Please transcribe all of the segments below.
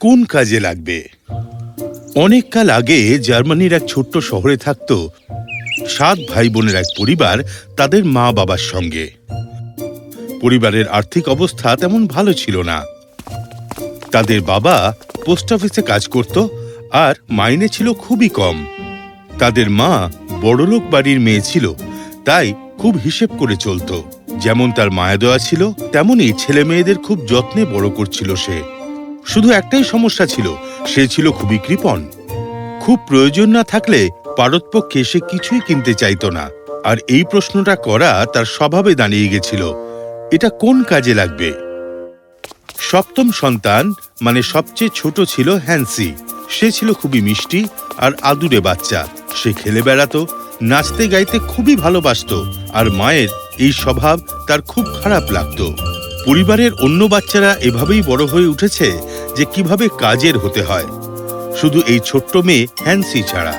কোন কাজে লাগবে? অনেক কাল আগে জার্মানির এক ছোট্ট শহরে থাকত সাত ভাই বোনের এক পরিবার তাদের মা বাবার সঙ্গে। পরিবারের আর্থিক অবস্থা তেমন ভালো ছিল না। তাদের বাবা পোস্ট অফিসে কাজ করত আর মাইনে ছিল খুবই কম। তাদের মা বড়লোক বাড়ির মেয়ে ছিল, তাই খুব হিসেব করে চলতো। যেমন তার মায়াদয়া ছিল, তেমনই ছেলে মেয়েদের খুব যত্নে বড় করছিল সে। শুধু একটাই সমস্যা ছিল, সে ছিল খুবই কৃপণ। খুব প্রয়োজন না থাকলে পারতপক্ষে সে কিছুই কিনতে চাইতো না। আর এই প্রশ্নটা করা তার স্বভাবে দাঁড়িয়ে গেছিল। এটা কোন কাজে লাগবে? সপ্তম সন্তান মানে সবচেয়ে ছোট ছিল হ্যান্সি। সে ছিল খুবই মিষ্টি আর আদুরে বাচ্চা। সে খেলে বেড়াতো, নাচতে গাইতে খুবই ভালোবাসতো। আর মায়ের এই স্বভাব তার খুব খারাপ লাগতো। পরিবারের অন্য বাচ্চারা এভাবেই বড় হয়ে উঠেছে যে কীভাবে কাজের হতে হয়। শুধু এই ছোট্ট মেয়ে হ্যান্সি ছাড়া।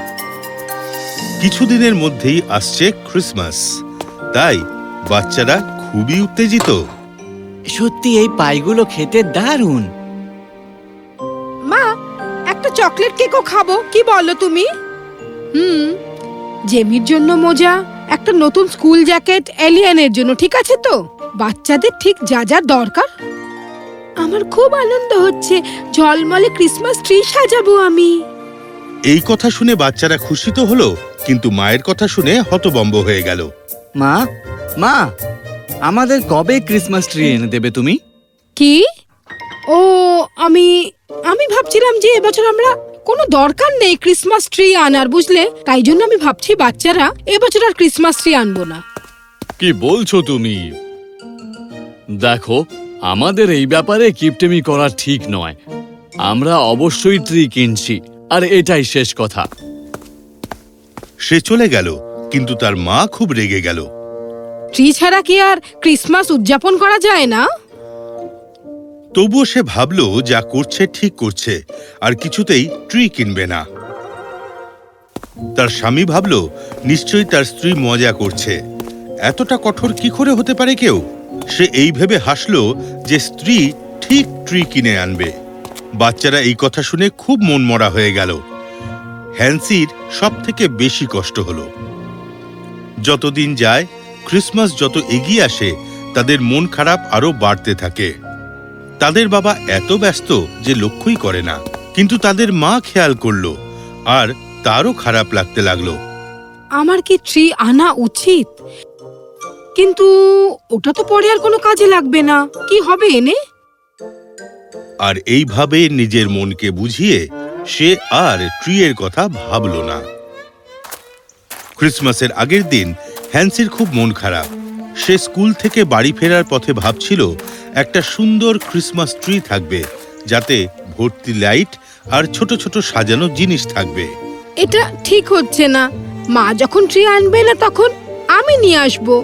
কিছুদিনের মধ্যেই আসছে ক্রিসমাস। তাই বাচ্চারা খুবই উত্তেজিত। সত্যি এই পাইগুলো খেতে দারুণ। মা একটা চকলেট কেকও খাব কি বলো তুমি? হুম জেমির জন্য মোজা একটা নতুন স্কুল জ্যাকেট এলিয়ানের জন্য ঠিক আছে তো? বাচ্চাদের ঠিক যা যা দরকার? আমার খুব আনন্দ হচ্ছে ঝলমলে ক্রিসমাস ট্রি সাজাবো আমি। এই কথা শুনে বাচ্চারা খুশি তো হলো কিন্তু মায়ের কথা শুনে হতবম্ব হয়ে গেল। মা মা আমাদের কবে ক্রিসমাস ট্রি এনে দেবে তুমি? কি? ও আমি আমি ভাবছিলাম যে এবছর আমরা কোনো দরকার নেই ক্রিসমাস ট্রি আনার বুঝলে? তাই জন্য আমি ভাবছি বাচ্চারা এবছর আর ক্রিসমাস ট্রি আনব না। কি বলছো তুমি? দেখো আমাদের এই ব্যাপারে কিপটেমি করা ঠিক নয়। আমরা অবশ্যই ট্রি কিনছি আর এটাই শেষ কথা। সে চলে গেল কিন্তু তার মা খুব রেগে গেল। ট্রি ছাড়া কি আর ক্রিসমাস উদযাপন করা যায় না? তবুও সে ভাবল যা করছে ঠিক করছে আর কিছুতেই ট্রি কিনবে না। তার স্বামী ভাবল নিশ্চয়ই তার স্ত্রী মজা করছে। এতটা কঠোর কি করে হতে পারে কেউ? সে এই ভেবে হাসল যে স্ত্রী ঠিক ট্রি কিনে আনবে। বাচ্চারা এই কথা শুনে খুব মনমরা হয়ে গেল। হ্যান্সির সব থেকে বেশি কষ্ট হল। যতদিন যায় ক্রিসমাস যত এগিয়ে আসে, তাদের মন খারাপ আরও বাড়তে থাকে। তাদের বাবা এত ব্যস্ত যে লক্ষ্যই করে না, কিন্তু তাদের মা খেয়াল করল, আর তারও খারাপ লাগতে লাগল। আমার কি ট্রি আনা উচিত? কিন্তু ওটা তো পরে আর কোনো কাজে লাগবে না। কি হবে এনে? আর এইভাবে নিজের মনকে বুঝিয়ে সে আর ট্রিয়ের কথা ভাবল না। ক্রিসমাসের আগের দিন হ্যান্সির খুব মন খারাপ। সে স্কুল থেকে বাড়ি ফেরার পথে ভাবছিল একটা সুন্দর ক্রিসমাস ট্রি থাকবে যাতে ভর্তি লাইট আর ছোট ছোট সাজানো জিনিস থাকবে। এটা ঠিক হচ্ছে না। মা যখন ট্রি আনবে না তখন আমি নিয়ে আসব।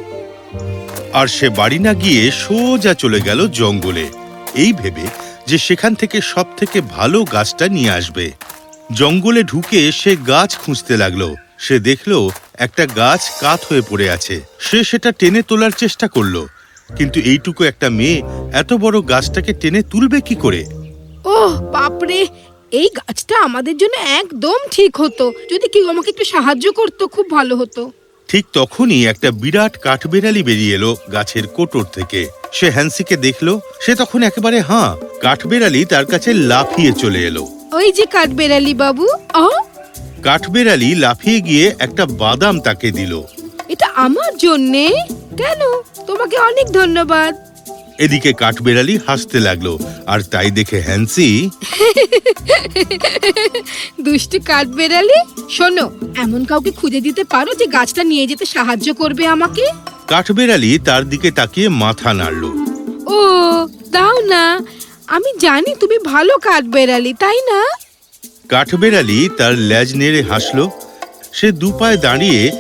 আর সে বাড়ি না গিয়ে সোজা চলে গেল জঙ্গলে। এই ভেবে যে সেখান থেকে সব থেকে ভালো গাছটা নিয়ে আসবে। জঙ্গলে ঢুকে সে গাছ খুঁজতে লাগল। সে দেখল একটা গাছ কাত হয়ে পড়ে আছে। সে সেটা টেনে তোলার চেষ্টা করল। কিন্তু এইটুকু একটা মেয়ে এত বড় গাছটাকে টেনে তুলবে কি করে? ওহ, বাপরে! এই গাছটা আমাদের জন্য একদম ঠিক হতো। যদি কেউ আমাকে একটু সাহায্য করতো, খুব ভালো হতো। ঠিক তখনই একটা বিরাট কাঠবেড়ালি বেরিয়ে এলো গাছের কোটর থেকে। সে হ্যান্সিকে দেখল সে তখন একেবারে হাঁ কাঠবেড়ালি তার কাছে লাফিয়ে চলে এলো। ওই যে কাঠবেড়ালি বাবু কাঠবেড়ালি লাফিয়ে গিয়ে একটা বাদাম তাকে দিল। এটা আমার জন্যে? কেন? তোমাকে অনেক ধন্যবাদ। এদিকে কাঠবেড়ালি হাসতে লাগল। আর তাই দেখে হ্যান্সি? দুষ্টু কাঠবেড়ালি শোনো এমন কাউকে খুঁজে দিতে পারো যে গাছটা নিয়ে যেতে সাহায্য করবে আমাকে? কাঠবেড়ালি তার দিকে তাকিয়ে মাথা নাড়ল। ও দাও না আমি জানি তুমি ভালো কাঠবেড়ালি তাই না? কাঠবেড়ালি তার লেজ নেড়ে হাসল। সে দুপায়ে দাঁড়িয়ে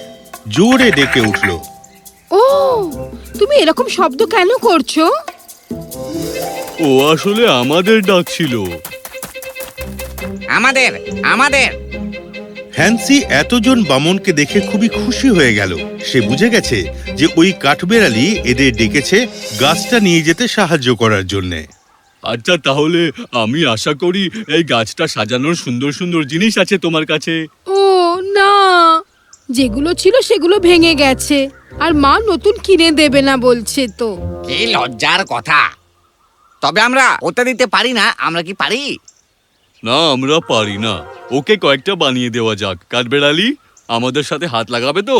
জোরে ডেকে উঠল। ও তুমি এরকম শব্দ কেন করছ? ও আসলে আমাদের ডাকছিল। আমাদের আমাদের। হ্যান্সি এতজন বামনকে দেখে খুবই খুশি হয়ে গেল। সে বুঝে গেছে যে ওই কাঠবেড়ালি এদের ডেকেছে গাছটা নিয়ে যেতে সাহায্য করার জন্যে। আচ্ছা তাহলে আমি আশা করি এই গাছটা সাজানোর সুন্দর সুন্দর জিনিস আছে তোমার কাছে? ও না। যেগুলো ছিল সেগুলো ভেঙে গেছে। আর মা নতুন কিনে দেবে না বলছে তো। কি লজ্জার কথা। তবে আমরা ওটা দিতে পারি না আমরা কি পারি? না আমরা পারি না। ওকে কয়েকটা বানিয়ে দেওয়া যাক। কাঠবেড়ালি আমাদের সাথে হাত লাগাবে তো?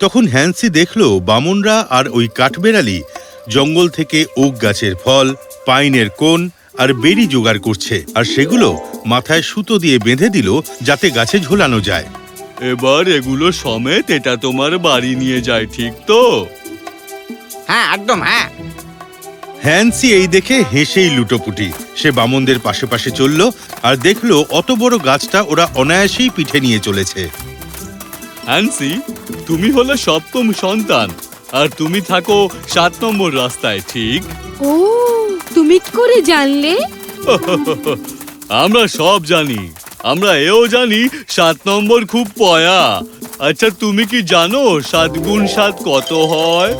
তখন হ্যান্সি দেখল বামনরা আর ওই কাঠবেড়ালি জঙ্গল থেকে ওক গাছের ফল পাইনের কোন আর বেরি জোগাড় করছে। আর সেগুলো মাথায় সুতো দিয়ে বেঁধে দিল যাতে গাছে ঝোলানো যায়। এবার এগুলো সমেত এটা তোমার বাড়ি নিয়ে যায় ঠিক তো? হ্যাঁ একদম হ্যাঁ। হ্যান্সি এই দেখে হেসেই লুটোপুটি। সে বামনদের পাশে পাশে চলল আর দেখল অত বড় গাছটা ওরা অনায়াসেই পিঠে নিয়ে চলেছে। হ্যান্সি তুমি হলে সপ্তম সন্তান আর তুমি থাকো সাত নম্বর রাস্তায় ঠিক? ও তুমি কি করে জানলে? আমরা সব জানি আমরা এও জানি সাত নম্বর খুব পয়া। আচ্ছা তুমি কি জানো সাত গুণ সাত কত হয়?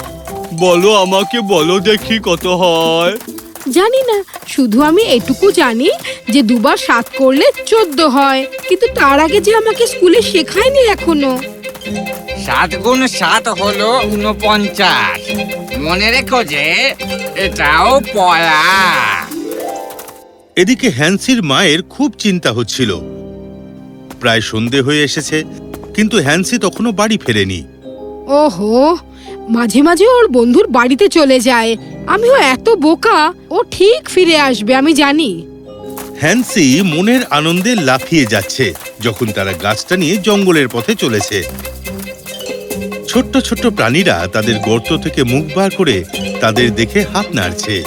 বলো আমাকে বলো দেখি কত হয়। জানি না শুধু আমি এটুকু জানি যে দুবার সাত করলে চোদ্দ হয় কিন্তু তার আগে যে আমাকে স্কুলে শেখায়নি এখনও। সাত গুণ সাত হলো উনপঞ্চাশ মনে রেখো যে এটাও পয়া এদিকে হ্যান্সির মায়ের খুব চিন্তা হচ্ছিল। প্রায় সন্ধে হয়ে এসেছে কিন্তু হ্যান্সি তখনও বাড়ি ফেরেনি। ওহো মাঝে মাঝে ওর বন্ধুর বাড়িতে চলে যায়। আমিও এত বোকা ও ঠিক ফিরে আসবে আমি জানি। হ্যান্সি মনের আনন্দে লাফিয়ে যাচ্ছে যখন তারা গাছটা নিয়ে জঙ্গলের পথে চলেছে। ছোট্ট ছোট্ট প্রাণীরা তাদের গর্ত থেকে মুখ বার করে তাদের দেখে হাত নাড়ছে।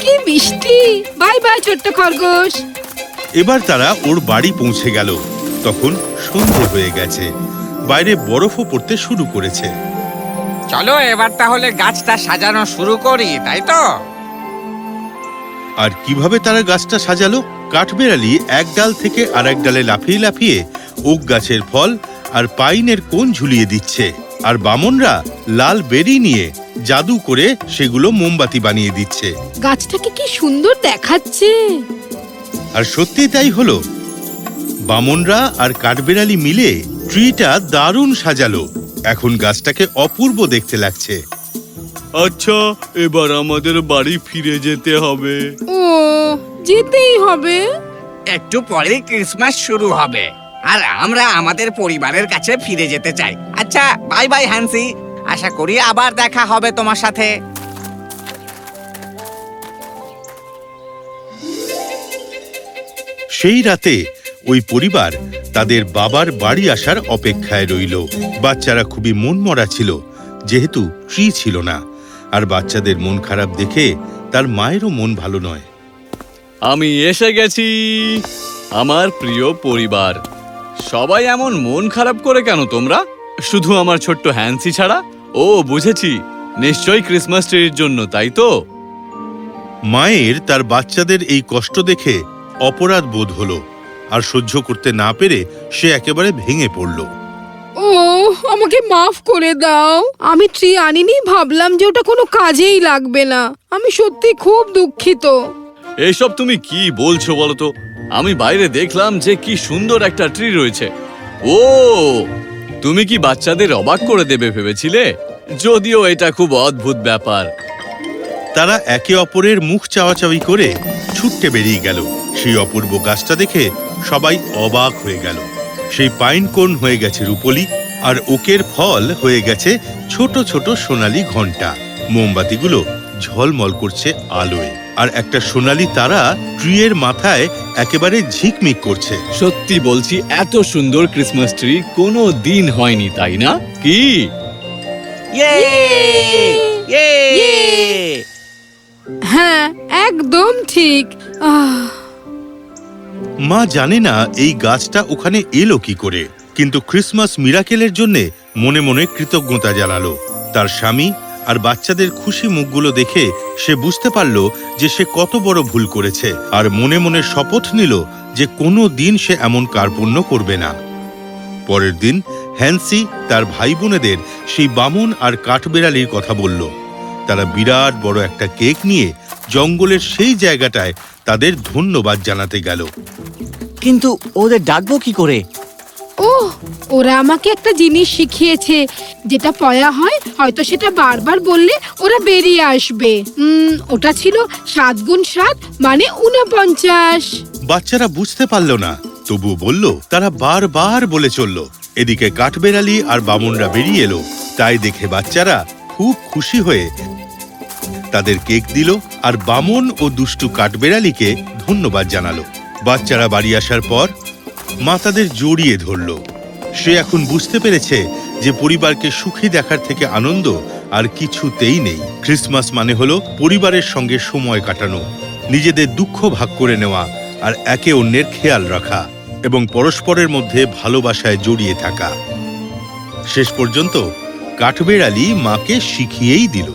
কি মিষ্টি! বাই বাই ছোট্ট খরগোশ। এবার তারা ওর বাড়ি পৌঁছে গেল। তখন সন্ধে হয়ে গেছে। বাইরে বরফও পড়তে শুরু করেছে। চলো এবার তাহলে গাছটা সাজানো শুরু করি তাই তো? আর কীভাবে তারা গাছটা সাজালো? কাঠবেড়ালি এক ডাল থেকে আর এক ডালে লাফিয়ে লাফিয়ে ওক গাছের ফল আর পাইনের কোন ঝুলিয়ে দিচ্ছে। আর বামনরা লাল বেরি নিয়ে জাদু করে সেগুলো মোমবাতি বানিয়ে দিচ্ছে। গাছটাকে কি সুন্দর দেখাচ্ছে। আর সত্যি তাই হলো। বামনরা আর কাঠবেড়ালি মিলে ট্রিটা দারুণ সাজালো। এখন গাছটাকে অপূর্ব দেখতে লাগছে। আচ্ছা এবার আমাদের বাড়ি ফিরে যেতে হবে। ও যেতেই হবে। একটু পরেই ক্রিসমাস শুরু হবে। আর আমরা আমাদের পরিবারের কাছে ফিরে যেতে চাই। আচ্ছা বাই বাই হ্যান্সি আশা করি আবার দেখা হবে তোমার সাথে। সেই রাতে ওই পরিবার তাদের বাবার বাড়ি আসার অপেক্ষায় রইল। বাচ্চারা খুবই মনমরা ছিল যেহেতু ট্রি ছিল না। আর বাচ্চাদের মন খারাপ দেখে তার মায়েরও মন ভালো নয়। আমি এসে গেছি আমার প্রিয় পরিবার। সবাই এমন মন খারাপ করে কেন তোমরা? শুধু আমার ছোট্ট হ্যান্সি ছাড়া? ও বুঝেছি। নিশ্চয়ই ক্রিসমাস ট্রির জন্য তাই তো? মায়ের তার বাচ্চাদের এই কষ্ট দেখে অপরাধ বোধ হলো। আর সহ্য করতে না পেরে সে একেবারে ভেঙে পড়ল। ও আমাকে মাফ করে দাও। আমি ট্রি আনিনি ভাবলাম যে ওটা কোনো কাজেই লাগবে না। আমি সত্যি খুব দুঃখিত। এসব তুমি কি বলছো বলো তো? আমি বাইরে দেখলাম যে কি সুন্দর একটা ট্রি রয়েছে। ও তুমি কি বাচ্চাদের অবাক করে দেবে ভেবেছিলে? যদিও এটা খুব অদ্ভুত ব্যাপার। তারা একে অপরের মুখ চাওয়াচাওয়ি করে ছুটতে বেরিয়ে গেল। সেই অপূর্ব গাছটা দেখে সবাই অবাক হয়ে গেল। সেই পাইন কোন হয়ে গেছে রূপলি আর ওকের ফল হয়ে গেছে ছোট ছোট সোনালি ঘণ্টা মোমবাতিগুলো ঝলমল করছে আলোয়। আর একটা সোনালি তারা ট্রিয়ের মাথায় একেবারে ঝিকমিক করছে। সত্যি বলছি এত সুন্দর ক্রিসমাস ট্রি কোনো দিন হয়নি তাই না? কি? ইয়ে! ইয়ে! হ্যাঁ একদম ঠিক। আহ। মা জানে না এই গাছটা ওখানে এলো কি করে, কিন্তু ক্রিসমাস মিরাকেলের জন্য মনে মনে কৃতজ্ঞতা জানালো। তার স্বামী আর বাচ্চাদের খুশি মুখগুলো দেখে সে বুঝতে পারল যে সে কত বড় ভুল করেছে, আর মনে মনে শপথ নিল যে কোনো দিন সে এমন কার্পণ্য করবে না। পরের দিন হ্যান্সি তার ভাই বোনেদের সেই বামন আর কাঠবেড়ালির কথা বলল। তারা বিরাট বড় একটা কেক নিয়ে জঙ্গলের সেই জায়গাটায় তাদের ধন্যবাদ জানাতে গেল। কিন্তু ওদের ডাকবো কি করে? ও ওরা আমাকে একটা জিনিস শিখিয়েছে। যেটা পয়া হয় হয়তো সেটা বারবার বললে ওরা বেরিয়ে আসবে। ওটা ছিল সাত গুণ সাত মানে উনপঞ্চাশ বাচ্চারা বুঝতে পারল না তবু বলল তারা বারবার বলে চলল। এদিকে কাঠবেড়ালি আর বামনরা বেরিয়ে এলো। তাই দেখে বাচ্চারা খুব খুশি হয়ে তাদের কেক দিল আর বামন ও দুষ্টু কাঠবেড়ালিকে ধন্যবাদ জানালো। বাচ্চারা বাড়ি আসার পর মা তাদের জড়িয়ে ধরল। সে এখন বুঝতে পেরেছে যে পরিবারকে সুখী দেখার থেকে আনন্দ আর কিছুতেই নেই। ক্রিসমাস মানে হলো পরিবারের সঙ্গে সময় কাটানো, নিজেদের দুঃখ ভাগ করে নেওয়া আর একে অন্যের খেয়াল রাখা এবং পরস্পরের মধ্যে ভালোবাসায় জড়িয়ে থাকা। শেষ পর্যন্ত কাঠবেড়ালি মাকে শিখিয়েই দিল।